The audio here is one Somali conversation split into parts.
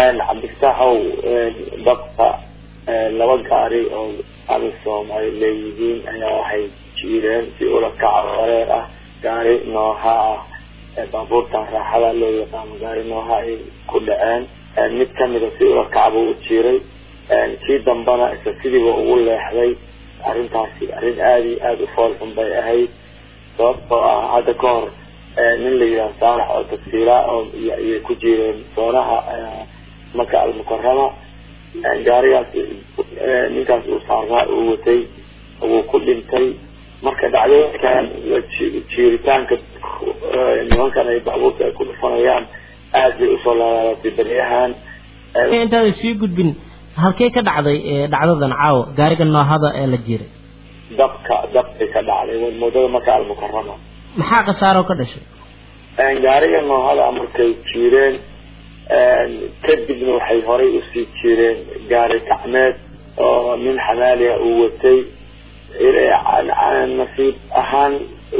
cabdifataaxow dabka laba gaari oo amisom ay leeyihiin ayaa waxay jiireen si ula kaca wareer ah. Gaari nooha ah baabuurtan raaxada loo yaqaano gaari nooha ay ku dhaceen. Mid kamida si ula kaca buu u jiiray. Kii dambana isla sidiiba ugu leexday. Arrintaasi arrin aada iyo aada u foolxun bay ahayd. Sababtoo ah hadda ka hor nin la yidhaha saalax oo tagsiila oo iyay ku jireen soonaha maka almukarama gaarigaas ninkaas uu saarnaa uu watay wuu ku dhintay marka dhacdooyinkan jiiritaanka nimankan ay baabuurta ay ku dhufanayaan aada bay u soo laalaalatay beryahan intaadan sii gudbin halkee ka dhacday dhacdadan caawa gaariga noohada ee la jiiray? Dabka dabkay ka dhacday wadmoodada maka almukarama maxaa khasaaro ka dhashay? Gaariga noohada markay jiireen kadibna waxay horay u sii jireen gaari gacmeed oo nin xamaaliya uu watay. Nasiib ahaan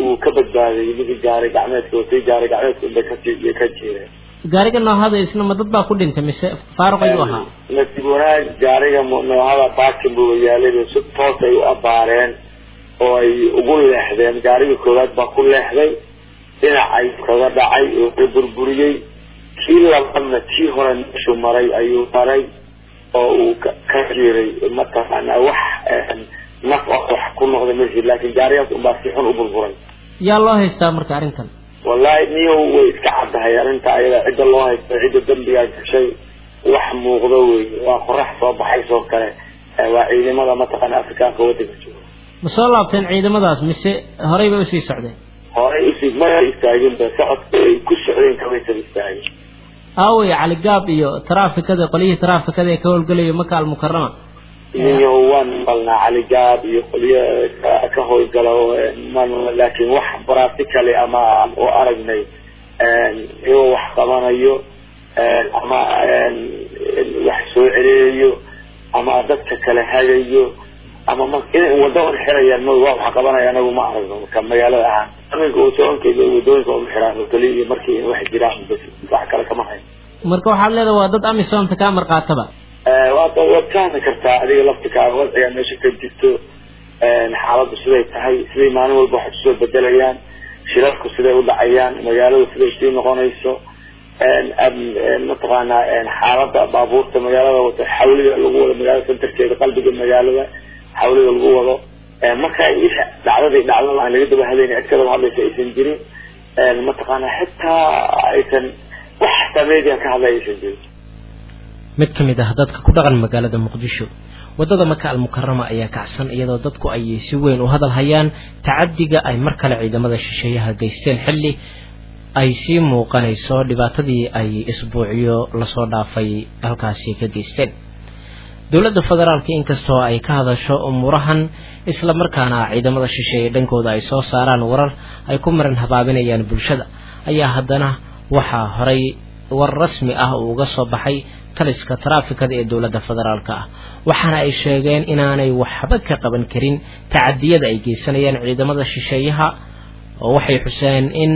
uu ka badbaaday ninkii gaari gacmeedka watay gaari gacmeedka kasi ka jireen. Gaariga noohada isna ma dad baa ku dhintay mise faaruq ayuu ahaa? Nasiib wanaag gaariga noohada baakin buuba yaalay si toos ay u abaareen oo ay ugu leexdeen. Gaariga koowaad baa ku leexday dhinacay kaga dhacay oo burburiyey kii labadna kii hore meeshuu maray ayuu maray oo uu ka jiray mataqaana wax naf oo wax ku noqda meshi laakin gaarigaas unbaa si xun u burburay. Yaa loo haystaa marka arrintan? Wallahi niyow way iska caddahay arrinta ayada cidda loo haysta cidda dambigaa gashay wax muuqdo wey waa qorax soo baxaysoo kale waa ciidamada mataqaana afrikaanka wadanka jooga ma soo laabteen ciidamadaas mise horey bay u sii socdeen? Horey u sii ma istaagin ba socodka ay ku socdeen kamaysan istaagin aawey caligaab iyo taraafikada qolyihii taraafikada ee ka howlgelayo maka almukarama iyo waan balnaa caligaab iyo qolyo ka howlgalo laakiin wax practically ama u aragnay iyagoo wax qabanayo ama wax soo celeeyo ama dadka kale hagayo ama m inay wadadan xirayaan ma waa wax qabanaya anagu ma aragno. Marka magaalada ahaan aminka wasoonkeeda waddooyinka uma xiraan oo kaliya markii wax jiraan wax kale kama hayn. Marka waxaad leedahay waa dad amisomta kaa marqaataba. Waad waad fahmi kartaa adiga laftikaaga wadcigaa meesha ka jirto. Xaaladdu siday tahay siday maalin walba wax u soo bedelayaan shilalku siday u dhacayaan magaaladu siday sii noqonayso. Mataqaanaa xaalada baabuurta magaalada wata xawliga lagu wado magaalada centerkeeda qalbiga magaalada xawliga lagu wado. Marka dhacdadii dhacdada aan laga daba hadlayna cid hadlaysa aysan jirin. Mataqaanaa xitaa aysan wax xataa media ka hadlaya aysan jirin. Mid ka mid ah dadka ku dhaqan magaalada muqdisho waddada maka almukarama ayaa kacsan iyadoo dadku ay si weyn u hadal hayaan tacadiga ay mar kale ciidamada shisheeyaha geysteen. Xilli ay sii muuqanayso dhibaatadii ay isbuucyo la soo dhaafay halkaasi ka geysteen dowladda federaalka inkastoo ay ka hadasho umuurahan isla markaana ciidamada shisheeye dhankooda ay soo saaraan warar ay ku maran habaabinayaan bulshada ayaa haddana waxaa horay war rasmi ah uu uga soo baxay taliska taraafikada ee dowladda federaalka ah. Waxaana ay sheegeen inaanay waxba ka qaban karin tacadiyada ay geysanayaan ciidamada shisheeyaha oo waxay xuseen in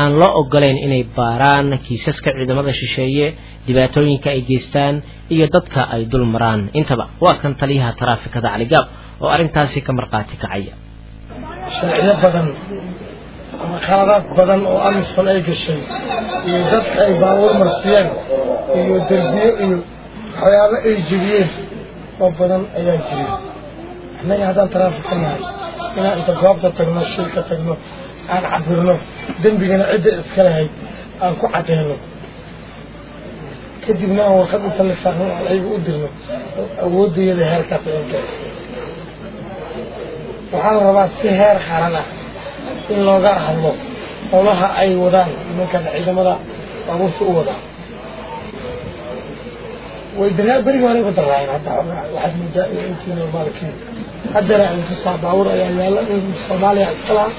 aan loo ogoleyn inay baaraan kiisaska ciidamada shisheeye dhibaatooyinka ay geystaan iyo dadka ay dul maraan. Intaba waa kan taliyaha taraafikada caligaab oo arrintaasi ka markhaati kacaya. Sharciyo badan ama khaladaad badan oo amisom ay gashay iyo dadka ay baabuur marsiyeen iyo derbiye iyo waxyaabo ay jebiyeen oo badan ayaa jiray annaga haddaan taraafika nahay inaan inta goobta tagno shilka tagno aan cabirno dembigana cidda iska lahayd aan ku cadeyno. Kadibna aan warqad la saarno aan ayaga u dirno awoodayada heerkaas gaarsiin waxaa la rabaa si heer qaran ah in looga hadlo howlaha ay wadaan nimankan ciidamada baabuurta u wadaan. Way daraa berigi hore ba daraayeen hadda xoogaa waxaad moodaa in intii normaalkii haddana intusaa baabuur ayaa yaalla in soomaaliya iska laha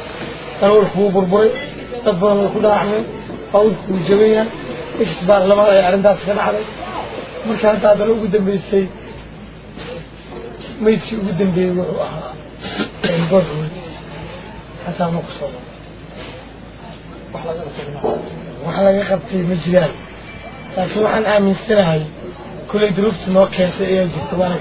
الأول هو بربري تظهر من كل أحمد. فوز الجميع إيش بار لما يعلم داس كان عليه مش كان هذا لو قدم بيسي ما يبشي قدم بيروح بربري حتى مقصود وحلا يقبتي مجلال. لكن عن آمن سنة كل دروس موكسة إيه جستوانا